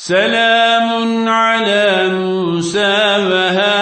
سلام على موسى وهارون.